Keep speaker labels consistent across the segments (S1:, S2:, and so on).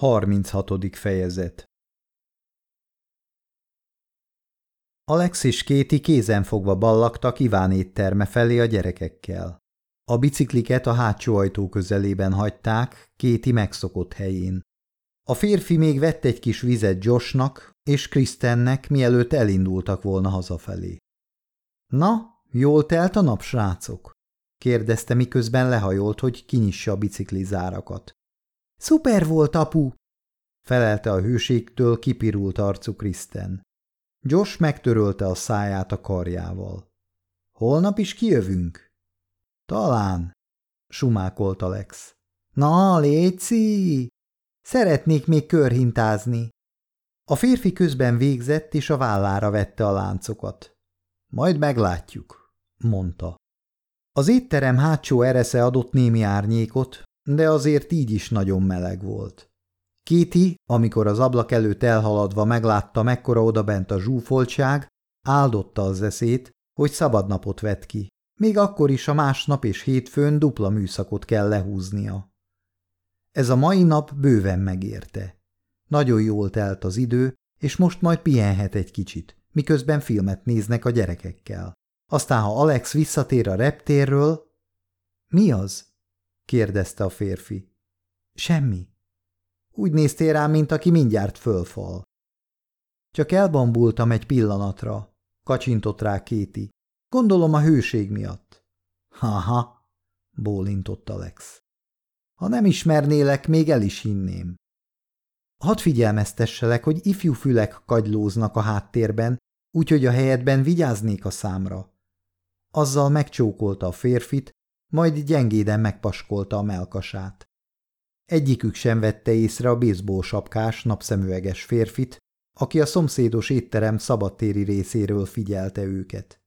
S1: 36. fejezet Alex és Kéti kézenfogva ballagtak Iván étterme felé a gyerekekkel. A bicikliket a hátsó ajtó közelében hagyták, Kéti megszokott helyén. A férfi még vett egy kis vizet Joshnak és Krisztennek, mielőtt elindultak volna hazafelé. – Na, jól telt a nap, srácok? – kérdezte, miközben lehajolt, hogy kinyissa a biciklizárakat. Szuper volt, apu! felelte a hőségtől kipirult arcú Kristen. Josh megtörölte a száját a karjával. Holnap is kijövünk? Talán, sumákolt Alex. Na, léci! Szeretnék még körhintázni. A férfi közben végzett, és a vállára vette a láncokat. Majd meglátjuk, mondta. Az étterem hátsó eresze adott némi árnyékot, de azért így is nagyon meleg volt. Kéti, amikor az ablak előtt elhaladva meglátta, mekkora odabent a zsúfoltság, áldotta az eszét, hogy szabadnapot vett ki. Még akkor is a másnap és hétfőn dupla műszakot kell lehúznia. Ez a mai nap bőven megérte. Nagyon jól telt az idő, és most majd pihenhet egy kicsit, miközben filmet néznek a gyerekekkel. Aztán, ha Alex visszatér a reptérről... Mi az? Kérdezte a férfi. Semmi. Úgy néztél rám, mint aki mindjárt fölfal. Csak elbambultam egy pillanatra, kacsintott rá Kéti. Gondolom a hőség miatt. Haha, bólintott Alex. Ha nem ismernélek, még el is hinném. Hadd figyelmeztesselek, hogy ifjú fülek kagylóznak a háttérben, úgyhogy a helyedben vigyáznék a számra. Azzal megcsókolta a férfit, majd gyengéden megpaskolta a melkasát. Egyikük sem vette észre a baseball sapkás, napszemüveges férfit, aki a szomszédos étterem szabadtéri részéről figyelte őket.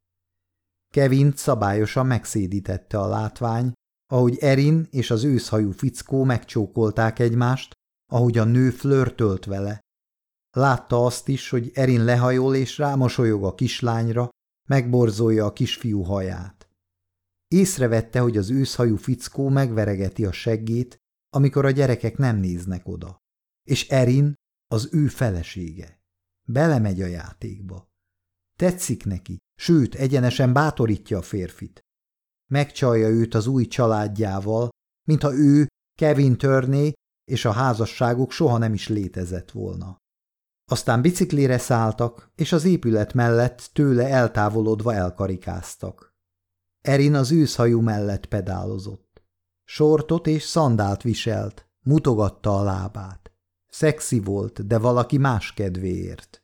S1: Kevin szabályosan megszédítette a látvány, ahogy Erin és az őszhajú fickó megcsókolták egymást, ahogy a nő flörtölt vele. Látta azt is, hogy Erin lehajol és rámosolyog a kislányra, megborzolja a kisfiú haját. Észrevette, hogy az őszhajú fickó megveregeti a seggét, amikor a gyerekek nem néznek oda. És Erin az ő felesége. Belemegy a játékba. Tetszik neki, sőt, egyenesen bátorítja a férfit. Megcsalja őt az új családjával, mintha ő, Kevin Törné és a házasságuk soha nem is létezett volna. Aztán biciklire szálltak, és az épület mellett tőle eltávolodva elkarikáztak. Erin az őszhajú mellett pedálozott. Sortot és szandált viselt, mutogatta a lábát. Szexi volt, de valaki más kedvéért.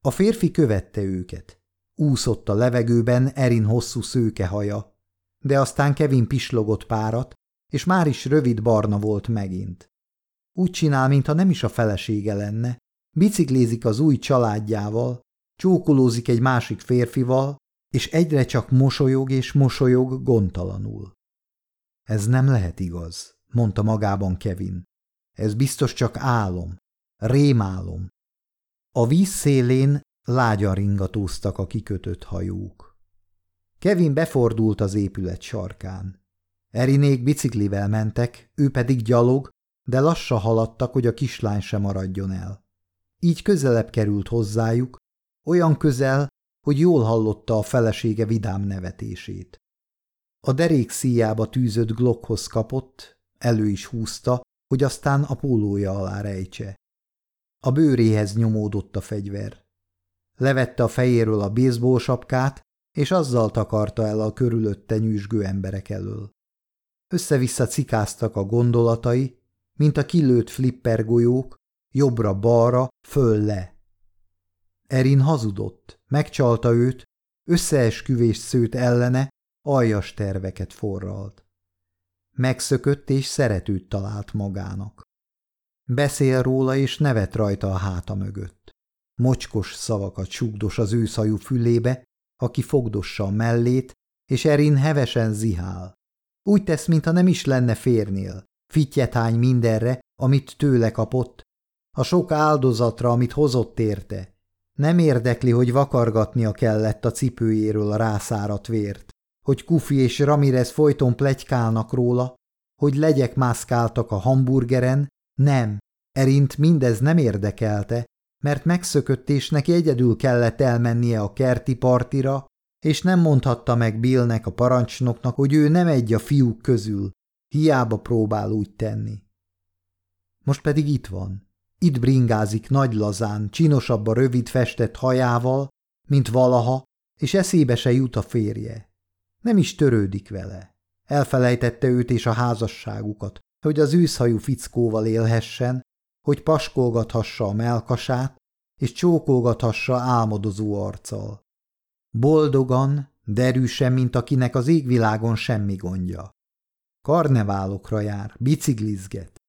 S1: A férfi követte őket. Úszott a levegőben Erin hosszú szőke haja, de aztán Kevin pislogott párat, és már is rövid barna volt megint. Úgy csinál, mintha nem is a felesége lenne, biciklézik az új családjával, csókolózik egy másik férfival, és egyre csak mosolyog és mosolyog gondtalanul. Ez nem lehet igaz, mondta magában Kevin. Ez biztos csak álom, rémálom. A víz szélén lágyan ringatóztak a kikötött hajók. Kevin befordult az épület sarkán. Erinék biciklivel mentek, ő pedig gyalog, de lassan haladtak, hogy a kislány sem maradjon el. Így közelebb került hozzájuk, olyan közel, hogy jól hallotta a felesége vidám nevetését. A derék szíjába tűzött Glockhoz kapott, elő is húzta, hogy aztán a pólója alá rejtse. A bőréhez nyomódott a fegyver. Levette a fejéről a baseball sapkát, és azzal takarta el a körülötte nyűsgő emberek elől. Össze-vissza cikáztak a gondolatai, mint a kilőtt flipper golyók, jobbra-balra, föl-le. Erin hazudott, megcsalta őt, összeesküvést szőtt ellene, aljas terveket forralt. Megszökött és szeretőt talált magának. Beszél róla és nevet rajta a háta mögött. Mocskos szavakat sugdos az őszajú fülébe, aki fogdossa a mellét, és Erin hevesen zihál. Úgy tesz, mintha nem is lenne férnél. Fittyetány mindenre, amit tőle kapott, a sok áldozatra, amit hozott érte. Nem érdekli, hogy vakargatnia kellett a cipőjéről a rászárat vért hogy Kufi és Ramirez folyton plegykálnak róla, hogy legyek mászkáltak a hamburgeren, nem, Erint mindez nem érdekelte, mert megszökött és neki egyedül kellett elmennie a kerti partira, és nem mondhatta meg Billnek a parancsnoknak, hogy ő nem egy a fiúk közül, hiába próbál úgy tenni. Most pedig itt van. Itt bringázik nagy lazán, csinosabb a rövid festett hajával, mint valaha, és eszébe se jut a férje. Nem is törődik vele. Elfelejtette őt és a házasságukat, hogy az őszhajú fickóval élhessen, hogy paskolgathassa a melkasát, és csókolgathassa álmodozó arccal. Boldogan, derűsen, mint akinek az égvilágon semmi gondja. Karneválokra jár, biciklizget.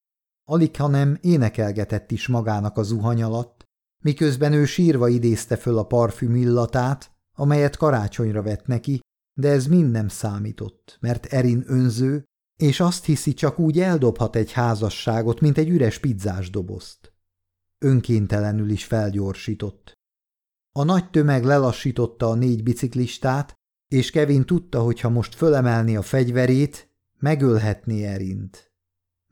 S1: Alig, ha nem énekelgetett is magának a zuhany alatt, miközben ő sírva idézte föl a parfüm illatát, amelyet karácsonyra vett neki, de ez mind nem számított, mert Erin önző, és azt hiszi, csak úgy eldobhat egy házasságot, mint egy üres pizzás dobozt. Önkéntelenül is felgyorsított. A nagy tömeg lelassította a négy biciklistát, és Kevin tudta, hogy ha most fölemelni a fegyverét, megölhetné Erint.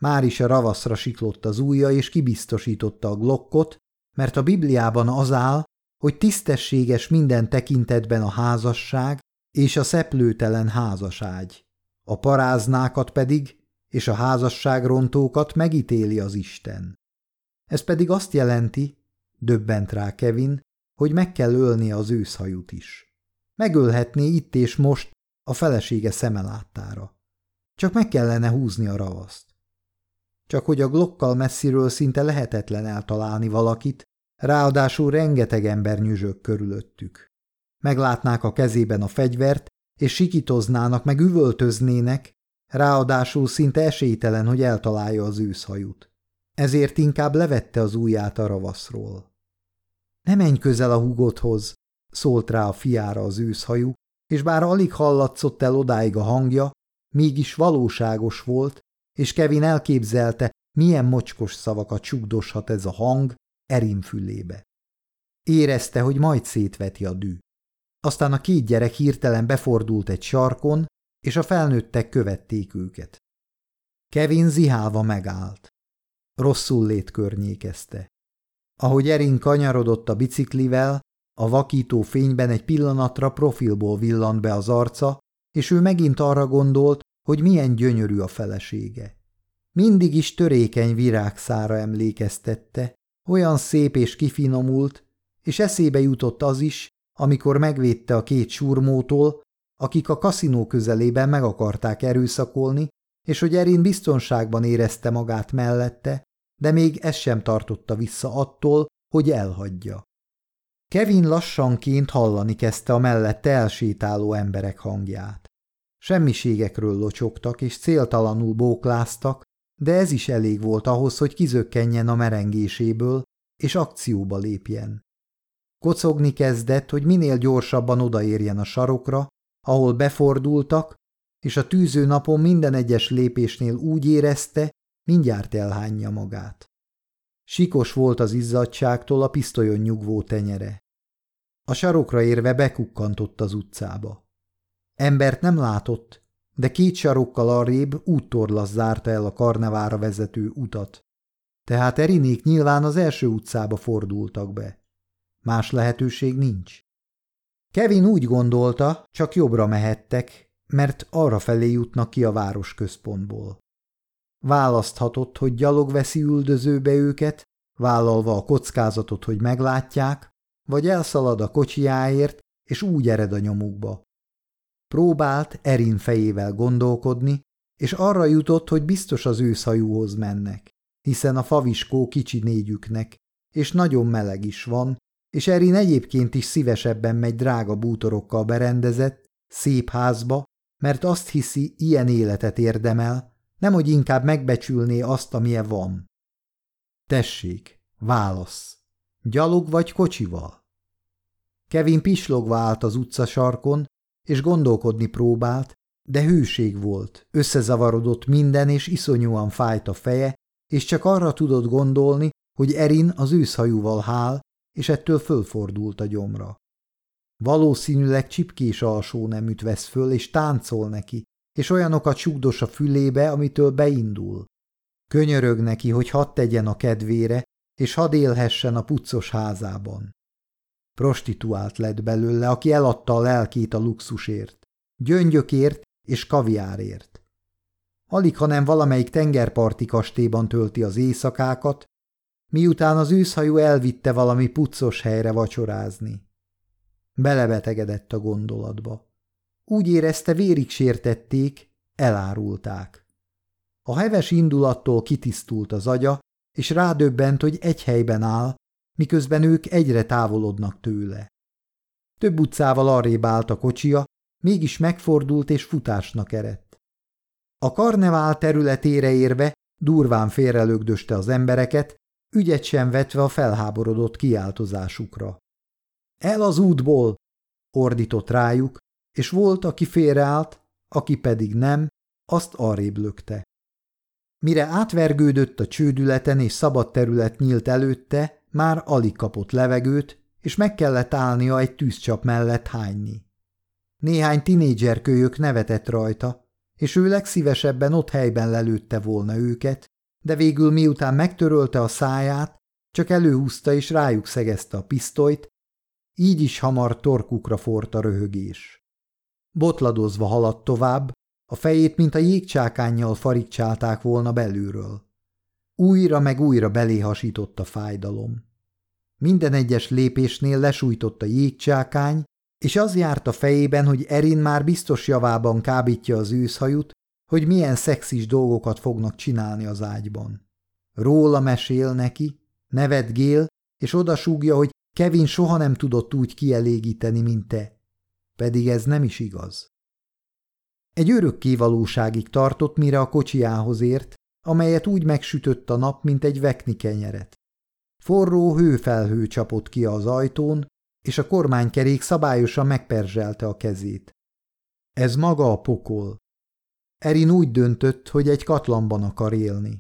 S1: Már is a ravaszra siklott az ujja, és kibiztosította a glokkot, mert a Bibliában az áll, hogy tisztességes minden tekintetben a házasság és a szeplőtelen házaságy. A paráznákat pedig és a házasságrontókat megítéli az Isten. Ez pedig azt jelenti, döbbent rá Kevin, hogy meg kell ölni az őszhajút is. Megölhetné itt és most a felesége szemeláttára. Csak meg kellene húzni a ravaszt. Csak hogy a glokkal messziről szinte lehetetlen eltalálni valakit, ráadásul rengeteg ember nyüzsök körülöttük. Meglátnák a kezében a fegyvert, és sikitoznának, meg üvöltöznének, ráadásul szinte esélytelen, hogy eltalálja az őszhajút. Ezért inkább levette az ujját a ravaszról. Ne menj közel a húgodhoz, szólt rá a fiára az őszhajú, és bár alig hallatszott el odáig a hangja, mégis valóságos volt, és Kevin elképzelte, milyen mocskos szavakat csukdoshat ez a hang Erin fülébe. Érezte, hogy majd szétveti a dű. Aztán a két gyerek hirtelen befordult egy sarkon, és a felnőttek követték őket. Kevin zihálva megállt. Rosszul lét környékezte. Ahogy Erin kanyarodott a biciklivel, a vakító fényben egy pillanatra profilból villant be az arca, és ő megint arra gondolt, hogy milyen gyönyörű a felesége. Mindig is törékeny virágszára emlékeztette, olyan szép és kifinomult, és eszébe jutott az is, amikor megvédte a két surmótól, akik a kaszinó közelében meg akarták erőszakolni, és hogy Erin biztonságban érezte magát mellette, de még ez sem tartotta vissza attól, hogy elhagyja. Kevin lassanként hallani kezdte a mellette elsétáló emberek hangját. Semmiségekről locsogtak és céltalanul bókláztak, de ez is elég volt ahhoz, hogy kizökkenjen a merengéséből, és akcióba lépjen. Kocogni kezdett, hogy minél gyorsabban odaérjen a sarokra, ahol befordultak, és a tűző napon minden egyes lépésnél úgy érezte, mindjárt elhányja magát. Sikos volt az izzadságtól a pisztolyon nyugvó tenyere. A sarokra érve bekukkantott az utcába. Embert nem látott, de két sarokkal arrébb úttorlasz zárta el a karnevára vezető utat. Tehát Erinék nyilván az első utcába fordultak be. Más lehetőség nincs. Kevin úgy gondolta, csak jobbra mehettek, mert arra felé jutnak ki a városközpontból. Választhatott, hogy gyalog veszi üldözőbe őket, vállalva a kockázatot, hogy meglátják, vagy elszalad a kocsiáért, és úgy ered a nyomukba. Próbált Erin fejével gondolkodni, és arra jutott, hogy biztos az őszhajóhoz mennek, hiszen a faviskó kicsi négyüknek, és nagyon meleg is van, és Erin egyébként is szívesebben megy drága bútorokkal berendezett, szép házba, mert azt hiszi, ilyen életet érdemel, nemhogy inkább megbecsülné azt, amilyen van. Tessék, válasz. Gyalog vagy kocsival? Kevin pislogva állt az utcasarkon, és gondolkodni próbált, de hőség volt, összezavarodott minden, és iszonyúan fájt a feje, és csak arra tudott gondolni, hogy Erin az őszhajúval hál, és ettől fölfordult a gyomra. Valószínűleg csipkés alsó neműt vesz föl, és táncol neki, és olyanokat csukdos a fülébe, amitől beindul. Könyörög neki, hogy hadd tegyen a kedvére, és hadd élhessen a puccos házában. Prostituált lett belőle, aki eladta a lelkét a luxusért, gyöngyökért és kaviárért. Alig, hanem valamelyik tengerparti kastélyban tölti az éjszakákat, miután az őszhajú elvitte valami puccos helyre vacsorázni. Belebetegedett a gondolatba. Úgy érezte, vérig sértették, elárulták. A heves indulattól kitisztult az agya, és rádöbbent, hogy egy helyben áll, miközben ők egyre távolodnak tőle. Több utcával arrébb állt a kocsia, mégis megfordult és futásnak eredt. A karnevál területére érve durván félrelögdöste az embereket, ügyet sem vetve a felháborodott kiáltozásukra. El az útból! ordított rájuk, és volt, aki félreállt, aki pedig nem, azt arrébb lökte. Mire átvergődött a csődületen és szabad terület nyílt előtte, már alig kapott levegőt, és meg kellett állnia egy tűzcsap mellett hányni. Néhány tinédzserkölyök nevetett rajta, és ő legszívesebben ott helyben lelőtte volna őket, de végül miután megtörölte a száját, csak előhúzta és rájuk szegezte a pisztolyt, így is hamar torkukra fort a röhögés. Botladozva haladt tovább, a fejét, mint a jégcsákánnyal farigcsálták volna belülről. Újra meg újra belé hasított a fájdalom. Minden egyes lépésnél lesújtott a jégcsákány, és az járt a fejében, hogy Erin már biztos javában kábítja az őszhajut, hogy milyen szexis dolgokat fognak csinálni az ágyban. Róla mesél neki, nevetgél, és odasúgja, hogy Kevin soha nem tudott úgy kielégíteni, mint te. Pedig ez nem is igaz. Egy örök valóságig tartott, mire a kocsiához ért, amelyet úgy megsütött a nap, mint egy vekni kenyeret. Forró hőfelhő csapott ki az ajtón, és a kormánykerék szabályosan megperzselte a kezét. Ez maga a pokol. Erin úgy döntött, hogy egy katlanban akar élni.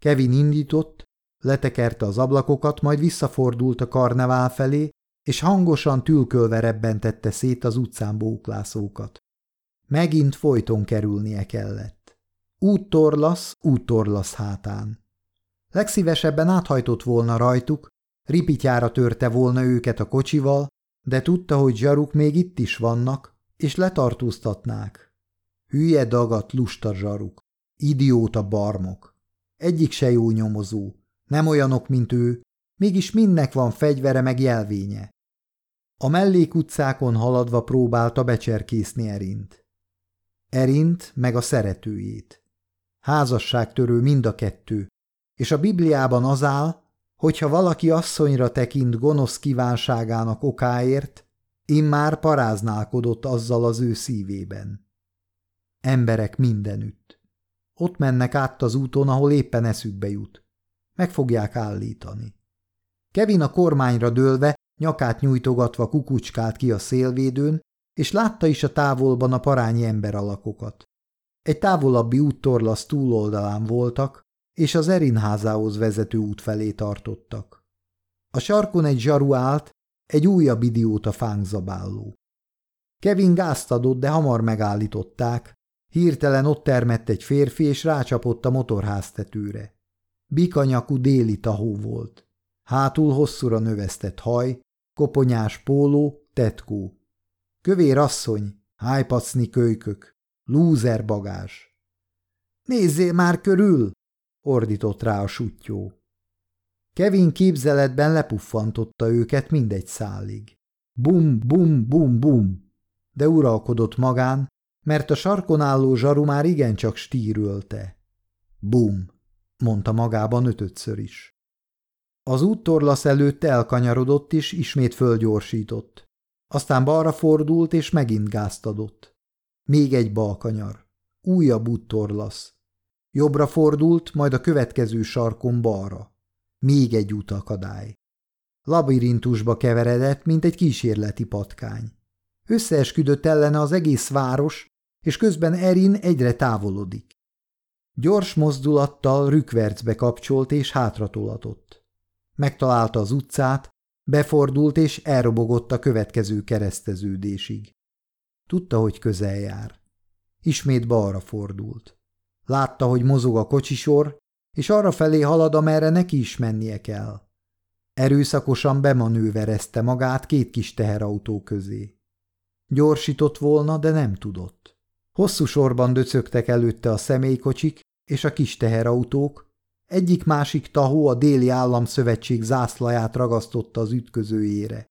S1: Kevin indított, letekerte az ablakokat, majd visszafordult a karnevál felé, és hangosan tülkölve rebbentette szét az utcán bóklászókat. Megint folyton kerülnie kellett. Úttorlasz, úttorlasz hátán. Legszívesebben áthajtott volna rajtuk, ripityára törte volna őket a kocsival, de tudta, hogy zsaruk még itt is vannak, és letartóztatnák. Hülye dagat lusta zsaruk, idióta barmok. Egyik se jó nyomozó, nem olyanok, mint ő, mégis mindnek van fegyvere meg jelvénye. A mellékutcákon haladva próbálta becserkészni Erint. Erint meg a szeretőjét. Házasságtörő mind a kettő, és a Bibliában az áll, hogyha valaki asszonyra tekint gonosz kívánságának okáért, immár paráználkodott azzal az ő szívében. Emberek mindenütt. Ott mennek át az úton, ahol éppen eszükbe jut. Meg fogják állítani. Kevin a kormányra dőlve, nyakát nyújtogatva kukucskált ki a szélvédőn, és látta is a távolban a parányi emberalakokat. Egy távolabbi úttorlasz túloldalán voltak, és az Erinházához vezető út felé tartottak. A sarkon egy zsaru állt, egy újabb idióta fánkzabáló. Kevin gázt adott, de hamar megállították. Hirtelen ott termett egy férfi, és rácsapott a motorháztetőre. Bikanyakú déli tahó volt. Hátul hosszúra növesztett haj, koponyás póló, tetkó. Kövér asszony, hájpacni kölykök, lúzer bagás. Nézzél már körül! ordított rá a sutyó. Kevin képzeletben lepuffantotta őket mindegy szállig. Bum, bum, bum, bum, de uralkodott magán, mert a sarkon álló zsaru már igencsak stírülte. Bum, mondta magában ötötször is. Az úttorlasz előtt elkanyarodott és ismét fölgyorsított. Aztán balra fordult és megint gázt adott. Még egy balkanyar. Újabb úttorlasz. Jobbra fordult, majd a következő sarkon balra. Még egy utakadály. Labirintusba keveredett, mint egy kísérleti patkány. Összeesküdött ellene az egész város, és közben Erin egyre távolodik. Gyors mozdulattal rükvercbe kapcsolt és hátratolatott. Megtalálta az utcát, befordult és elrobogott a következő kereszteződésig. Tudta, hogy közel jár. Ismét balra fordult. Látta, hogy mozog a kocsisor, és arra felé halad, amerre neki is mennie kell. Erőszakosan bemanőverezte magát két kis teherautó közé. Gyorsított volna, de nem tudott. Hosszú sorban döcögtek előtte a személykocsik és a kis teherautók, egyik-másik tahó a déli államszövetség zászlaját ragasztotta az ütközőjére.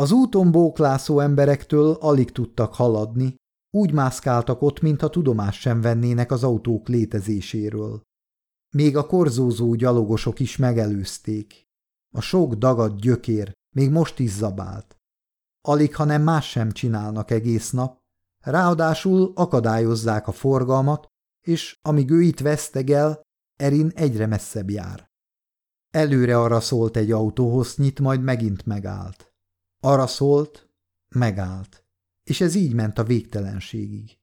S1: Az úton bóklászó emberektől alig tudtak haladni, úgy mászkáltak ott, mintha tudomást sem vennének az autók létezéséről. Még a korzózó gyalogosok is megelőzték. A sok dagad gyökér még most is zabált. Alig, ha nem más sem csinálnak egész nap, ráadásul akadályozzák a forgalmat, és amíg ő itt vesztegel, Erin egyre messzebb jár. Előre arra szólt egy autóhosznyit, majd megint megállt. Arra szólt, megállt, és ez így ment a végtelenségig.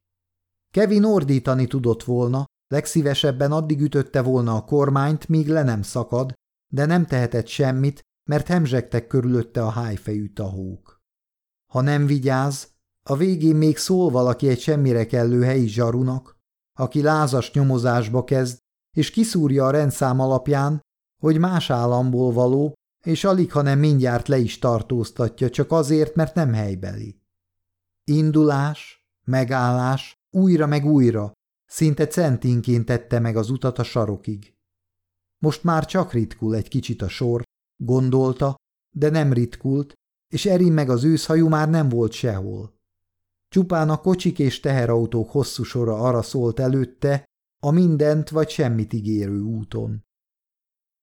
S1: Kevin ordítani tudott volna, legszívesebben addig ütötte volna a kormányt, míg le nem szakad, de nem tehetett semmit, mert hemzsegtek körülötte a hájfejű tahók. Ha nem vigyáz, a végén még szól valaki egy semmire kellő helyi zsarunak, aki lázas nyomozásba kezd, és kiszúrja a rendszám alapján, hogy más államból való, és alig, hanem mindjárt le is tartóztatja, csak azért, mert nem helybeli. Indulás, megállás, újra meg újra, szinte centinként tette meg az utat a sarokig. Most már csak ritkul egy kicsit a sor, gondolta, de nem ritkult, és Erin meg az őszhajú már nem volt sehol. Csupán a kocsik és teherautók hosszú sora arra szólt előtte, a mindent vagy semmit ígérő úton.